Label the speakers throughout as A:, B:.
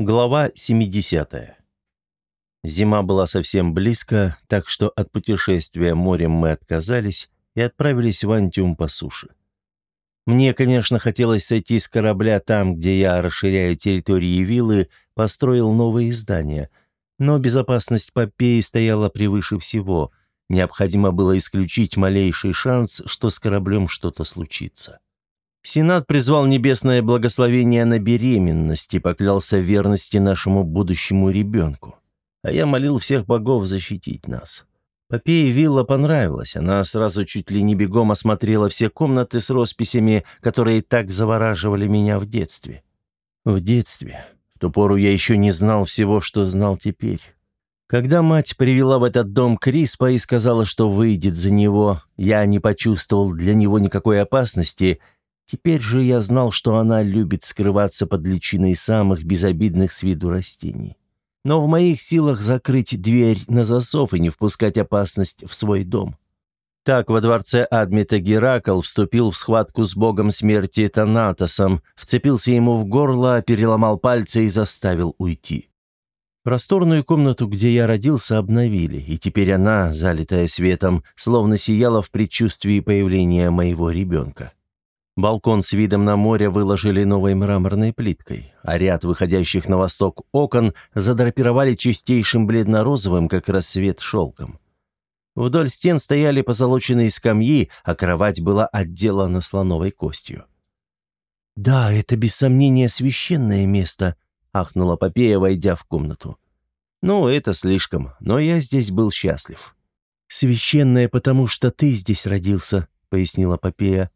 A: Глава 70. Зима была совсем близко, так что от путешествия морем мы отказались и отправились в Антиум по суше. Мне, конечно, хотелось сойти с корабля там, где я, расширяя территории виллы, построил новые здания, но безопасность Попеи стояла превыше всего. Необходимо было исключить малейший шанс, что с кораблем что-то случится. Сенат призвал небесное благословение на беременность и поклялся верности нашему будущему ребенку. А я молил всех богов защитить нас. Попее вилла понравилась. Она сразу чуть ли не бегом осмотрела все комнаты с росписями, которые так завораживали меня в детстве. В детстве. В ту пору я еще не знал всего, что знал теперь. Когда мать привела в этот дом Криспа и сказала, что выйдет за него, я не почувствовал для него никакой опасности – Теперь же я знал, что она любит скрываться под личиной самых безобидных с виду растений. Но в моих силах закрыть дверь на засов и не впускать опасность в свой дом. Так во дворце Адмита Геракл вступил в схватку с богом смерти Танатосом, вцепился ему в горло, переломал пальцы и заставил уйти. Просторную комнату, где я родился, обновили, и теперь она, залитая светом, словно сияла в предчувствии появления моего ребенка. Балкон с видом на море выложили новой мраморной плиткой, а ряд выходящих на восток окон задрапировали чистейшим бледно-розовым, как рассвет, шелком. Вдоль стен стояли позолоченные скамьи, а кровать была отделана слоновой костью. «Да, это без сомнения священное место», — ахнула Попея, войдя в комнату. «Ну, это слишком, но я здесь был счастлив». «Священное, потому что ты здесь родился», — пояснила Попея.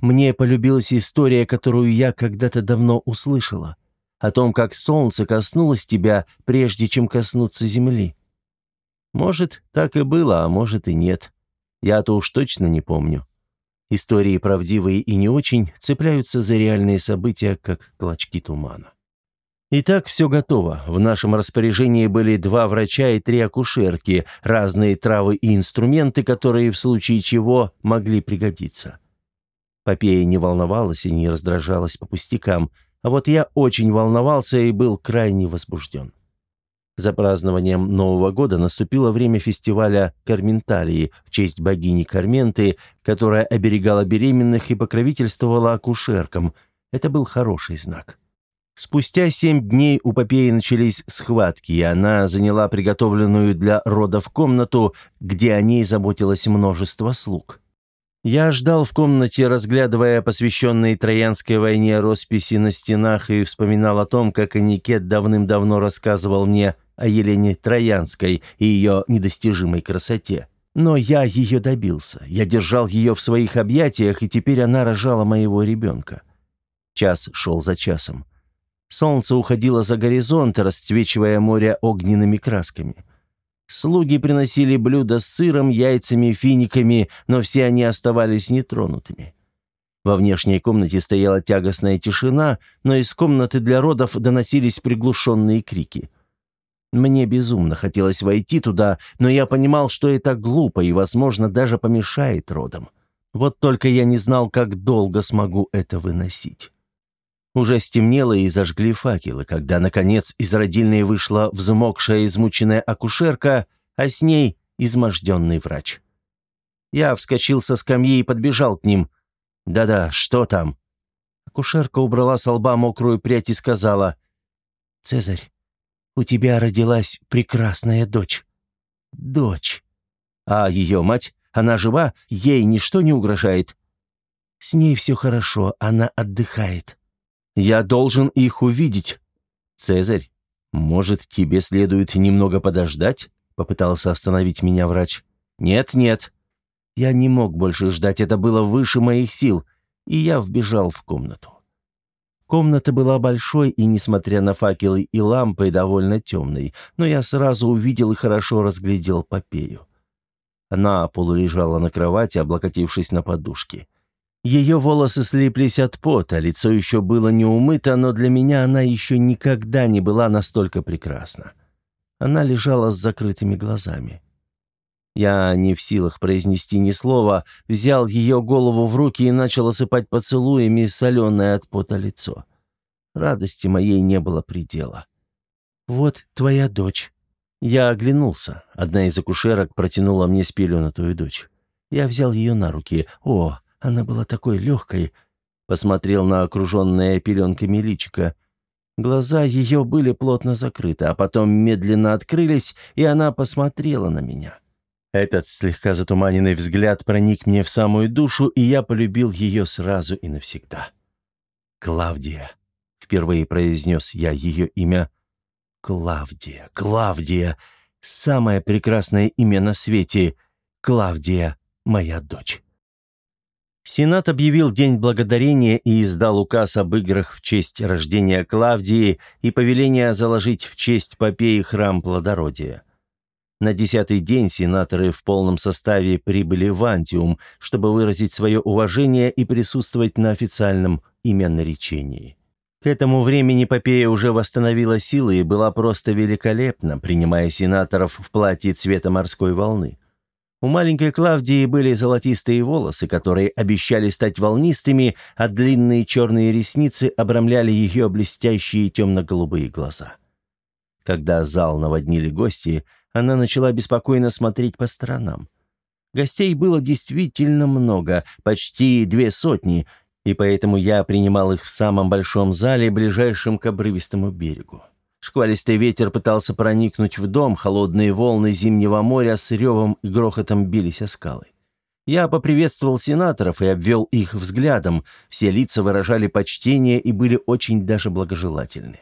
A: Мне полюбилась история, которую я когда-то давно услышала, о том, как солнце коснулось тебя, прежде чем коснуться земли. Может, так и было, а может и нет. Я-то уж точно не помню. Истории правдивые и не очень цепляются за реальные события, как клочки тумана. Итак, все готово. В нашем распоряжении были два врача и три акушерки, разные травы и инструменты, которые в случае чего могли пригодиться. Попея не волновалась и не раздражалась по пустякам, а вот я очень волновался и был крайне возбужден. За празднованием Нового года наступило время фестиваля Карменталии в честь богини Карменты, которая оберегала беременных и покровительствовала акушеркам. Это был хороший знак. Спустя семь дней у Попеи начались схватки, и она заняла приготовленную для родов комнату, где о ней заботилось множество слуг. Я ждал в комнате, разглядывая посвященные Троянской войне росписи на стенах и вспоминал о том, как Аникет давным-давно рассказывал мне о Елене Троянской и ее недостижимой красоте. Но я ее добился. Я держал ее в своих объятиях, и теперь она рожала моего ребенка. Час шел за часом. Солнце уходило за горизонт, расцвечивая море огненными красками. Слуги приносили блюда с сыром, яйцами, финиками, но все они оставались нетронутыми. Во внешней комнате стояла тягостная тишина, но из комнаты для родов доносились приглушенные крики. Мне безумно хотелось войти туда, но я понимал, что это глупо и, возможно, даже помешает родам. Вот только я не знал, как долго смогу это выносить. Уже стемнело и зажгли факелы, когда, наконец, из родильной вышла взмокшая измученная акушерка, а с ней изможденный врач. Я вскочил со скамьи и подбежал к ним. «Да-да, что там?» Акушерка убрала с лба мокрую прядь и сказала. «Цезарь, у тебя родилась прекрасная дочь». «Дочь». «А ее мать? Она жива? Ей ничто не угрожает?» «С ней все хорошо, она отдыхает». Я должен их увидеть. Цезарь, может, тебе следует немного подождать? Попытался остановить меня врач. Нет, нет. Я не мог больше ждать, это было выше моих сил, и я вбежал в комнату. Комната была большой и, несмотря на факелы и лампы, довольно темной, но я сразу увидел и хорошо разглядел Попею. Она полулежала на кровати, облокотившись на подушки. Ее волосы слиплись от пота, лицо еще было не умыто, но для меня она еще никогда не была настолько прекрасна. Она лежала с закрытыми глазами. Я, не в силах произнести ни слова, взял ее голову в руки и начал осыпать поцелуями соленое от пота лицо. Радости моей не было предела. «Вот твоя дочь». Я оглянулся. Одна из акушерок протянула мне спеленатую дочь. Я взял ее на руки. О, она была такой легкой. Посмотрел на окруженное пеленками личико. Глаза ее были плотно закрыты, а потом медленно открылись, и она посмотрела на меня. Этот слегка затуманенный взгляд проник мне в самую душу, и я полюбил ее сразу и навсегда. «Клавдия», — впервые произнес я ее имя. «Клавдия, Клавдия, самое прекрасное имя на свете, Клавдия, моя дочь». Сенат объявил День Благодарения и издал указ об играх в честь рождения Клавдии и повеление заложить в честь Попеи храм плодородия. На десятый день сенаторы в полном составе прибыли в Антиум, чтобы выразить свое уважение и присутствовать на официальном именоречении. К этому времени Попея уже восстановила силы и была просто великолепна, принимая сенаторов в платье цвета морской волны. У маленькой Клавдии были золотистые волосы, которые обещали стать волнистыми, а длинные черные ресницы обрамляли ее блестящие темно-голубые глаза. Когда зал наводнили гости – она начала беспокойно смотреть по сторонам. Гостей было действительно много, почти две сотни, и поэтому я принимал их в самом большом зале, ближайшем к обрывистому берегу. Шквалистый ветер пытался проникнуть в дом, холодные волны зимнего моря с ревом и грохотом бились о скалы. Я поприветствовал сенаторов и обвел их взглядом, все лица выражали почтение и были очень даже благожелательны.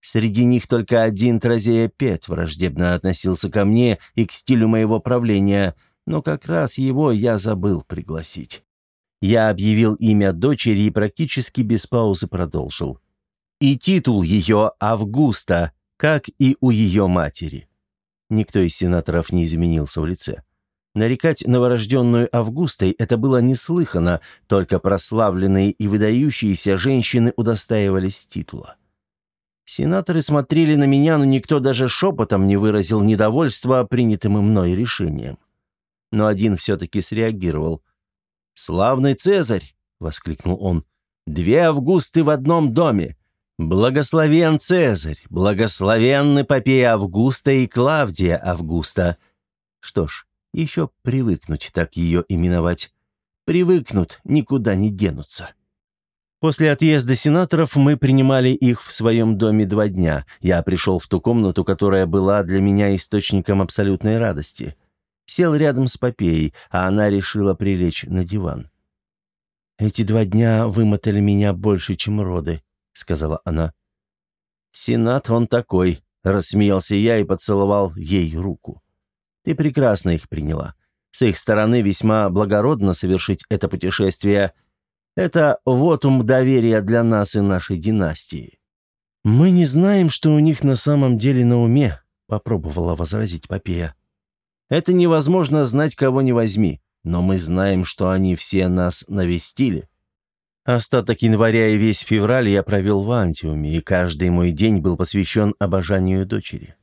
A: Среди них только один Тразея Пет враждебно относился ко мне и к стилю моего правления, но как раз его я забыл пригласить. Я объявил имя дочери и практически без паузы продолжил. И титул ее Августа, как и у ее матери. Никто из сенаторов не изменился в лице. Нарекать новорожденную Августой это было неслыхано, только прославленные и выдающиеся женщины удостаивались титула. Сенаторы смотрели на меня, но никто даже шепотом не выразил недовольства принятым мной решением. Но один все-таки среагировал. «Славный Цезарь!» — воскликнул он. «Две Августы в одном доме! Благословен Цезарь! Благословенны Попея Августа и Клавдия Августа!» Что ж, еще привыкнуть так ее именовать. Привыкнут, никуда не денутся. После отъезда сенаторов мы принимали их в своем доме два дня. Я пришел в ту комнату, которая была для меня источником абсолютной радости. Сел рядом с Попеей, а она решила прилечь на диван. «Эти два дня вымотали меня больше, чем роды», — сказала она. «Сенат он такой», — рассмеялся я и поцеловал ей руку. «Ты прекрасно их приняла. С их стороны весьма благородно совершить это путешествие — это вотум доверия для нас и нашей династии». «Мы не знаем, что у них на самом деле на уме», — попробовала возразить Попея. «Это невозможно знать, кого не возьми, но мы знаем, что они все нас навестили. Остаток января и весь февраль я провел в Антиуме, и каждый мой день был посвящен обожанию дочери.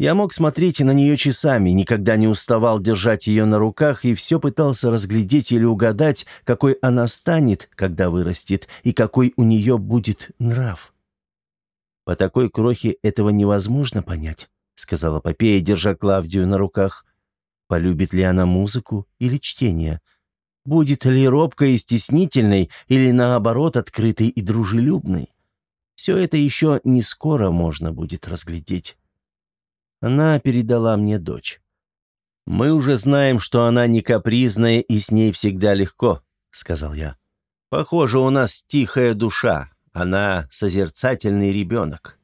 A: Я мог смотреть на нее часами, никогда не уставал держать ее на руках и все пытался разглядеть или угадать, какой она станет, когда вырастет, и какой у нее будет нрав. «По такой крохе этого невозможно понять», — сказала Попея, держа Клавдию на руках. «Полюбит ли она музыку или чтение? Будет ли робкой и стеснительной, или наоборот открытой и дружелюбной? Все это еще не скоро можно будет разглядеть». Она передала мне дочь. «Мы уже знаем, что она не капризная и с ней всегда легко», — сказал я. «Похоже, у нас тихая душа. Она созерцательный ребенок».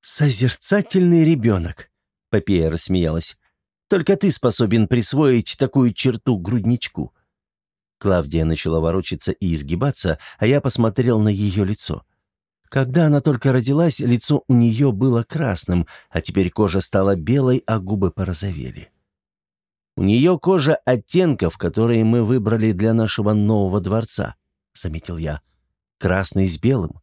A: «Созерцательный ребенок», — Попея рассмеялась. «Только ты способен присвоить такую черту грудничку». Клавдия начала ворочаться и изгибаться, а я посмотрел на ее лицо. Когда она только родилась, лицо у нее было красным, а теперь кожа стала белой, а губы порозовели. «У нее кожа оттенков, которые мы выбрали для нашего нового дворца», — заметил я. «Красный с белым.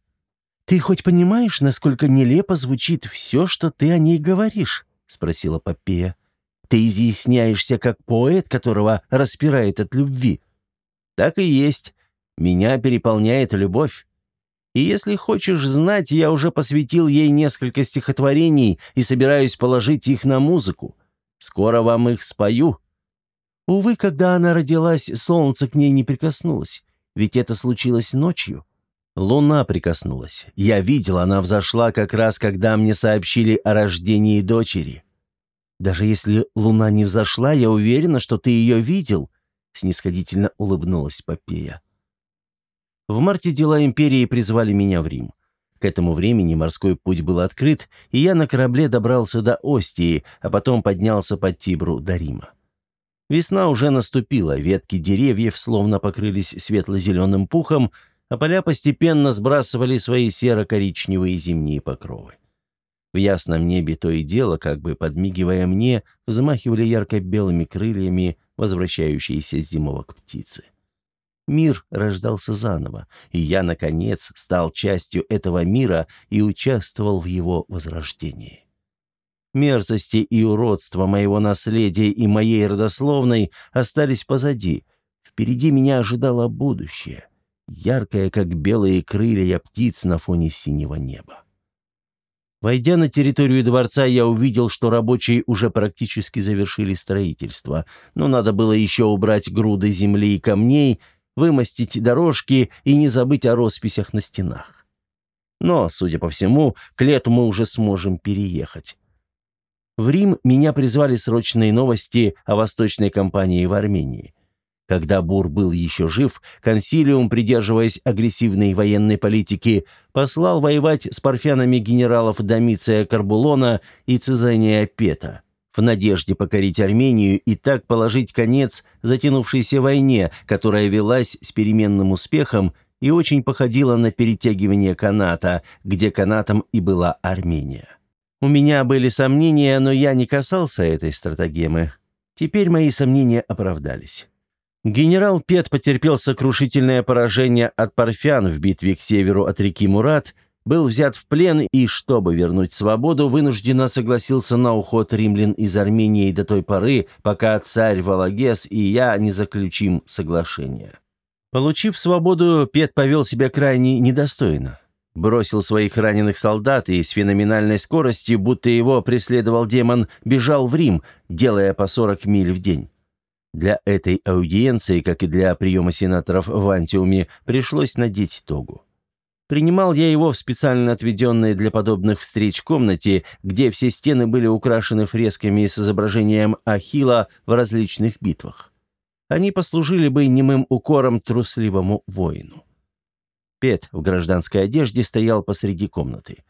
A: Ты хоть понимаешь, насколько нелепо звучит все, что ты о ней говоришь?» — спросила Попея. «Ты изъясняешься как поэт, которого распирает от любви». «Так и есть. Меня переполняет любовь. И если хочешь знать, я уже посвятил ей несколько стихотворений и собираюсь положить их на музыку. Скоро вам их спою». Увы, когда она родилась, солнце к ней не прикоснулось, ведь это случилось ночью. Луна прикоснулась. Я видел, она взошла как раз, когда мне сообщили о рождении дочери. Даже если луна не взошла, я уверена, что ты ее видел», — снисходительно улыбнулась Попея. В марте дела империи призвали меня в Рим. К этому времени морской путь был открыт, и я на корабле добрался до Остии, а потом поднялся по Тибру до Рима. Весна уже наступила, ветки деревьев словно покрылись светло-зеленым пухом, а поля постепенно сбрасывали свои серо-коричневые зимние покровы. В ясном небе то и дело, как бы подмигивая мне, взмахивали ярко-белыми крыльями возвращающиеся с зимовок птицы. Мир рождался заново, и я, наконец, стал частью этого мира и участвовал в его возрождении. Мерзости и уродства моего наследия и моей родословной остались позади. Впереди меня ожидало будущее, яркое, как белые крылья птиц на фоне синего неба. Войдя на территорию дворца, я увидел, что рабочие уже практически завершили строительство, но надо было еще убрать груды земли и камней, вымостить дорожки и не забыть о росписях на стенах. Но, судя по всему, к лету мы уже сможем переехать. В Рим меня призвали срочные новости о восточной кампании в Армении. Когда Бур был еще жив, консилиум, придерживаясь агрессивной военной политики, послал воевать с парфянами генералов Домиция Карбулона и Цезания Пета в надежде покорить Армению и так положить конец затянувшейся войне, которая велась с переменным успехом и очень походила на перетягивание каната, где канатом и была Армения. У меня были сомнения, но я не касался этой стратегемы. Теперь мои сомнения оправдались. Генерал Пет потерпел сокрушительное поражение от парфян в битве к северу от реки Мурат, был взят в плен и, чтобы вернуть свободу, вынужденно согласился на уход римлян из Армении до той поры, пока царь Валагес и я не заключим соглашение. Получив свободу, Пет повел себя крайне недостойно. Бросил своих раненых солдат и с феноменальной скоростью, будто его преследовал демон, бежал в Рим, делая по 40 миль в день. Для этой аудиенции, как и для приема сенаторов в Антиуме, пришлось надеть тогу. Принимал я его в специально отведенной для подобных встреч комнате, где все стены были украшены фресками с изображением Ахила в различных битвах. Они послужили бы немым укором трусливому воину. Пет в гражданской одежде стоял посреди комнаты.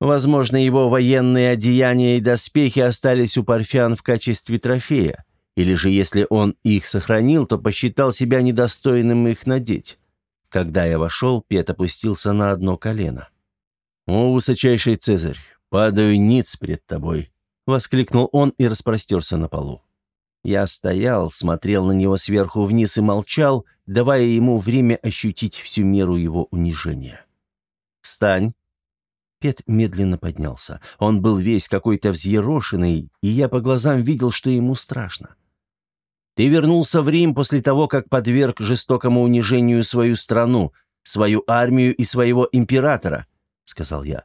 A: Возможно, его военные одеяния и доспехи остались у парфян в качестве трофея, или же если он их сохранил, то посчитал себя недостойным их надеть. Когда я вошел, Пет опустился на одно колено. «О, высочайший Цезарь, падаю ниц пред тобой!» — воскликнул он и распростерся на полу. Я стоял, смотрел на него сверху вниз и молчал, давая ему время ощутить всю меру его унижения. «Встань!» Пет медленно поднялся. Он был весь какой-то взъерошенный, и я по глазам видел, что ему страшно. Ты вернулся в Рим после того, как подверг жестокому унижению свою страну, свою армию и своего императора», — сказал я.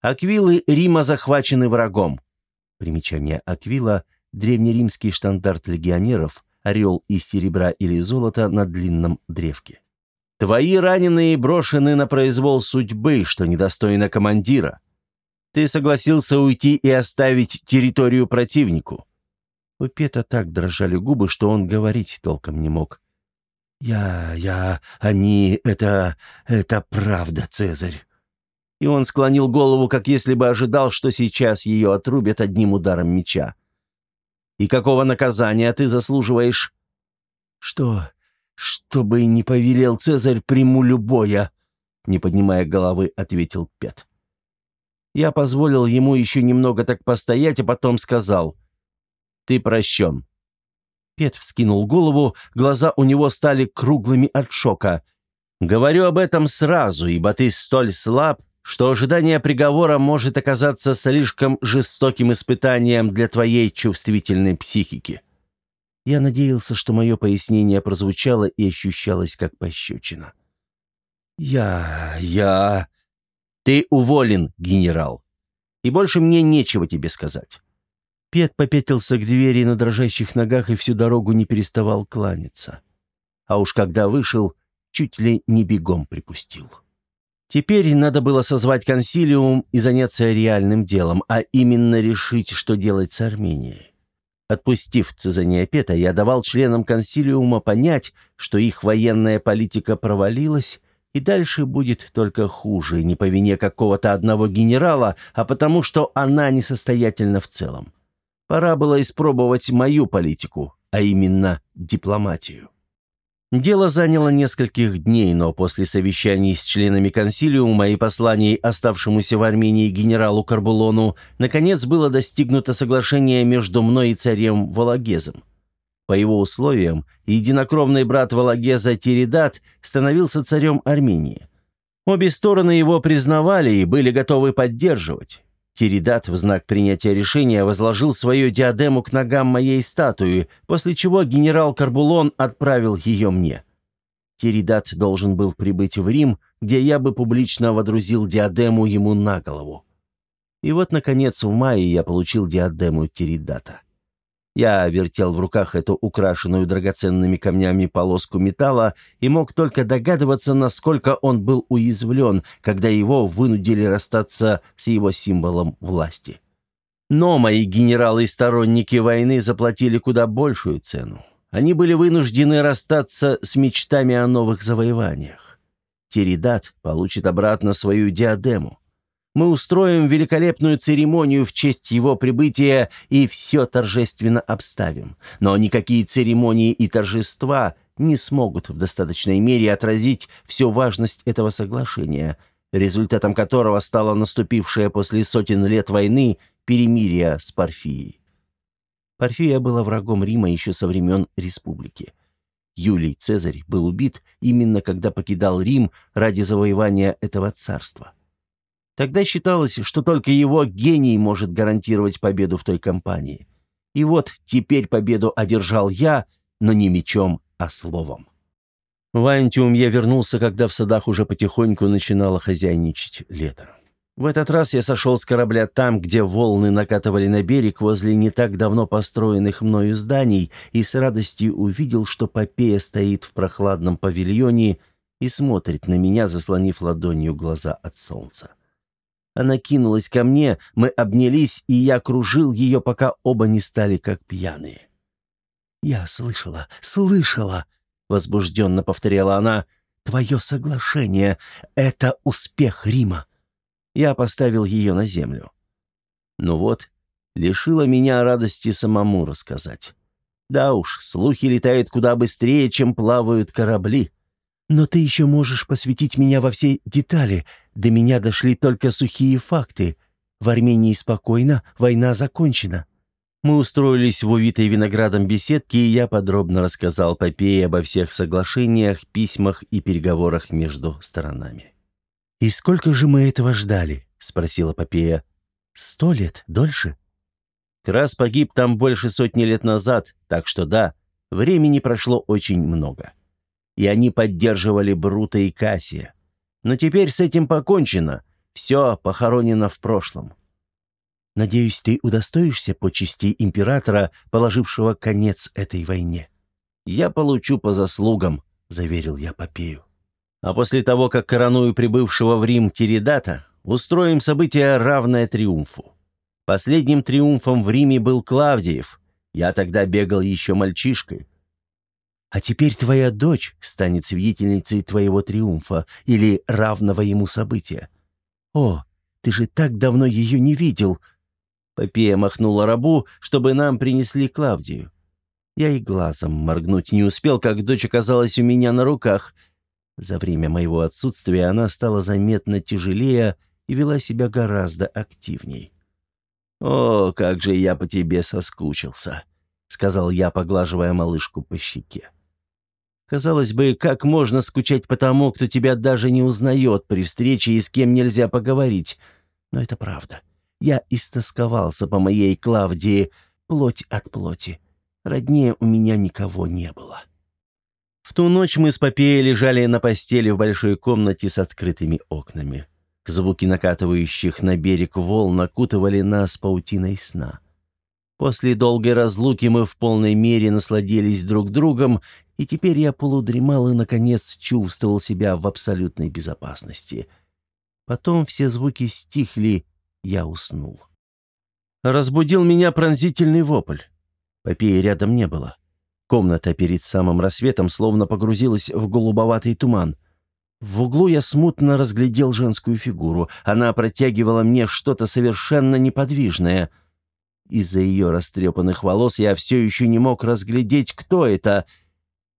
A: «Аквилы Рима захвачены врагом». Примечание Аквила — древнеримский штандарт легионеров, орел из серебра или золота на длинном древке. «Твои раненые брошены на произвол судьбы, что недостойно командира. Ты согласился уйти и оставить территорию противнику. У Пета так дрожали губы, что он говорить толком не мог. «Я... я... они... это... это правда, Цезарь!» И он склонил голову, как если бы ожидал, что сейчас ее отрубят одним ударом меча. «И какого наказания ты заслуживаешь?» «Что... что бы не повелел Цезарь, приму любое!» Не поднимая головы, ответил Пет. Я позволил ему еще немного так постоять, а потом сказал — ты прощен». Пет вскинул голову, глаза у него стали круглыми от шока. «Говорю об этом сразу, ибо ты столь слаб, что ожидание приговора может оказаться слишком жестоким испытанием для твоей чувствительной психики». Я надеялся, что мое пояснение прозвучало и ощущалось как пощечина. «Я... я...» «Ты уволен, генерал. И больше мне нечего тебе сказать». Пет попятился к двери на дрожащих ногах и всю дорогу не переставал кланяться. А уж когда вышел, чуть ли не бегом припустил. Теперь надо было созвать консилиум и заняться реальным делом, а именно решить, что делать с Арменией. Отпустив Цезаниопета, я давал членам консилиума понять, что их военная политика провалилась, и дальше будет только хуже, не по вине какого-то одного генерала, а потому что она несостоятельна в целом. Пора было испробовать мою политику, а именно дипломатию. Дело заняло нескольких дней, но после совещаний с членами консилиума и посланий оставшемуся в Армении генералу Карбулону, наконец было достигнуто соглашение между мной и царем Валагезом. По его условиям, единокровный брат Валагеза Тиридат становился царем Армении. Обе стороны его признавали и были готовы поддерживать. Тиридат в знак принятия решения возложил свою диадему к ногам моей статуи, после чего генерал Карбулон отправил ее мне. Тиридат должен был прибыть в Рим, где я бы публично водрузил диадему ему на голову. И вот, наконец, в мае я получил диадему Тиридата. Я вертел в руках эту украшенную драгоценными камнями полоску металла и мог только догадываться, насколько он был уязвлен, когда его вынудили расстаться с его символом власти. Но мои генералы и сторонники войны заплатили куда большую цену. Они были вынуждены расстаться с мечтами о новых завоеваниях. Теридат получит обратно свою диадему. Мы устроим великолепную церемонию в честь его прибытия и все торжественно обставим. Но никакие церемонии и торжества не смогут в достаточной мере отразить всю важность этого соглашения, результатом которого стало наступившее после сотен лет войны перемирие с Парфией. Парфия была врагом Рима еще со времен республики. Юлий Цезарь был убит именно когда покидал Рим ради завоевания этого царства. Тогда считалось, что только его гений может гарантировать победу в той кампании. И вот теперь победу одержал я, но не мечом, а словом. В Антиум я вернулся, когда в садах уже потихоньку начинало хозяйничать лето. В этот раз я сошел с корабля там, где волны накатывали на берег возле не так давно построенных мною зданий, и с радостью увидел, что Попея стоит в прохладном павильоне и смотрит на меня, заслонив ладонью глаза от солнца. Она кинулась ко мне, мы обнялись, и я кружил ее, пока оба не стали как пьяные. «Я слышала, слышала!» — возбужденно повторяла она. «Твое соглашение — это успех Рима!» Я поставил ее на землю. Ну вот, лишила меня радости самому рассказать. Да уж, слухи летают куда быстрее, чем плавают корабли. Но ты еще можешь посвятить меня во все детали. До меня дошли только сухие факты. В Армении спокойно, война закончена. Мы устроились в увитой виноградом беседке, и я подробно рассказал Попее обо всех соглашениях, письмах и переговорах между сторонами. «И сколько же мы этого ждали?» — спросила Попея. «Сто лет? Дольше?» Крас погиб там больше сотни лет назад, так что да, времени прошло очень много и они поддерживали Брута и Кассия. Но теперь с этим покончено, все похоронено в прошлом. Надеюсь, ты удостоишься почести императора, положившего конец этой войне. Я получу по заслугам, заверил я Попею. А после того, как короную прибывшего в Рим Тиридата, устроим событие, равное триумфу. Последним триумфом в Риме был Клавдиев. Я тогда бегал еще мальчишкой. А теперь твоя дочь станет свидетельницей твоего триумфа или равного ему события. О, ты же так давно ее не видел!» Попея махнула рабу, чтобы нам принесли Клавдию. Я и глазом моргнуть не успел, как дочь оказалась у меня на руках. За время моего отсутствия она стала заметно тяжелее и вела себя гораздо активней. «О, как же я по тебе соскучился!» — сказал я, поглаживая малышку по щеке. Казалось бы, как можно скучать по тому, кто тебя даже не узнает при встрече и с кем нельзя поговорить? Но это правда. Я истосковался по моей Клавдии, плоть от плоти. Роднее у меня никого не было. В ту ночь мы с Попеей лежали на постели в большой комнате с открытыми окнами. Звуки накатывающих на берег волн окутывали нас паутиной сна. После долгой разлуки мы в полной мере насладились друг другом, и теперь я полудремал и, наконец, чувствовал себя в абсолютной безопасности. Потом все звуки стихли, я уснул. Разбудил меня пронзительный вопль. Попеи рядом не было. Комната перед самым рассветом словно погрузилась в голубоватый туман. В углу я смутно разглядел женскую фигуру. Она протягивала мне что-то совершенно неподвижное — из-за ее растрепанных волос я все еще не мог разглядеть, кто это.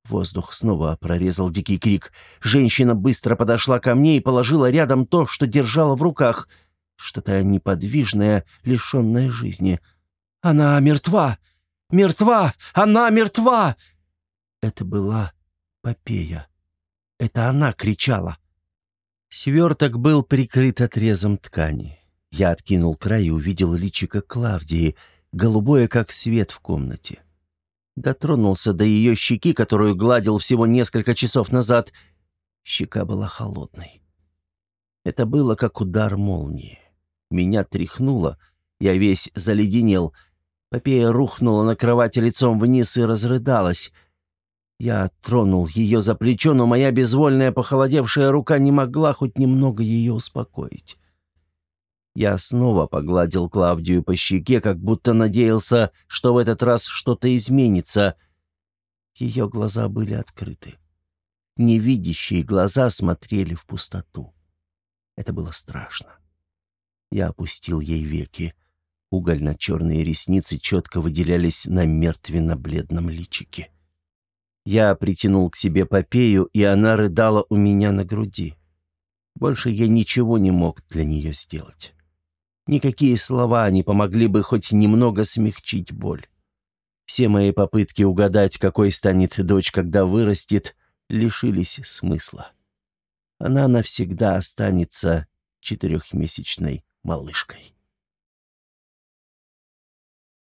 A: Воздух снова прорезал дикий крик. Женщина быстро подошла ко мне и положила рядом то, что держала в руках. Что-то неподвижное, лишенное жизни. «Она мертва! Мертва! Она мертва!» Это была Попея. Это она кричала. Сверток был прикрыт отрезом ткани. Я откинул край и увидел личико Клавдии, голубое, как свет в комнате. Дотронулся до ее щеки, которую гладил всего несколько часов назад. Щека была холодной. Это было как удар молнии. Меня тряхнуло, я весь заледенел. Попея рухнула на кровати лицом вниз и разрыдалась. Я тронул ее за плечо, но моя безвольная похолодевшая рука не могла хоть немного ее успокоить. Я снова погладил Клавдию по щеке, как будто надеялся, что в этот раз что-то изменится. Ее глаза были открыты. Невидящие глаза смотрели в пустоту. Это было страшно. Я опустил ей веки. Угольно-черные ресницы четко выделялись на мертвенно-бледном личике. Я притянул к себе Попею, и она рыдала у меня на груди. Больше я ничего не мог для нее сделать. Никакие слова не помогли бы хоть немного смягчить боль. Все мои попытки угадать, какой станет дочь, когда вырастет, лишились смысла. Она навсегда останется четырехмесячной малышкой.